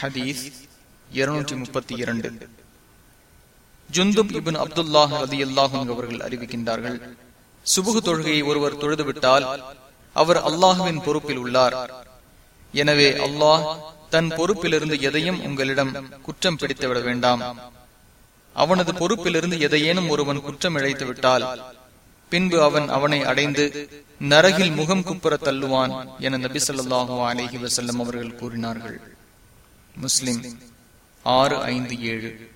ஹதீஸ் இருநூற்றி முப்பத்தி இரண்டு. ஜுந்துப் இபின் அப்துல்லாஹ் அதி அல்லாஹும் அவர்கள் அறிவிக்கின்றார்கள் சுபுகு தொழுகையை ஒருவர் தொழுதுவிட்டால் அவர் அல்லாஹுவின் பொறுப்பில் உள்ளார். எனவே அல்லாஹ் தன் பொறுப்பிலிருந்து எதையும் உங்களிடம் குற்றம் பிடித்துவிட வேண்டாம். அவனது பொறுப்பிலிருந்து எதையேனும் ஒருவன் குற்றம் இழைத்து விட்டால் பின்பு அவன் அவனை அடைந்து நரகில் முகம் குப்புற தள்ளுவான் என நபி சொல்லாஹு அலஹி வசல்லம் அவர்கள் கூறினார்கள். முஸ்லிம். ஆறு ஐந்து ஏழு.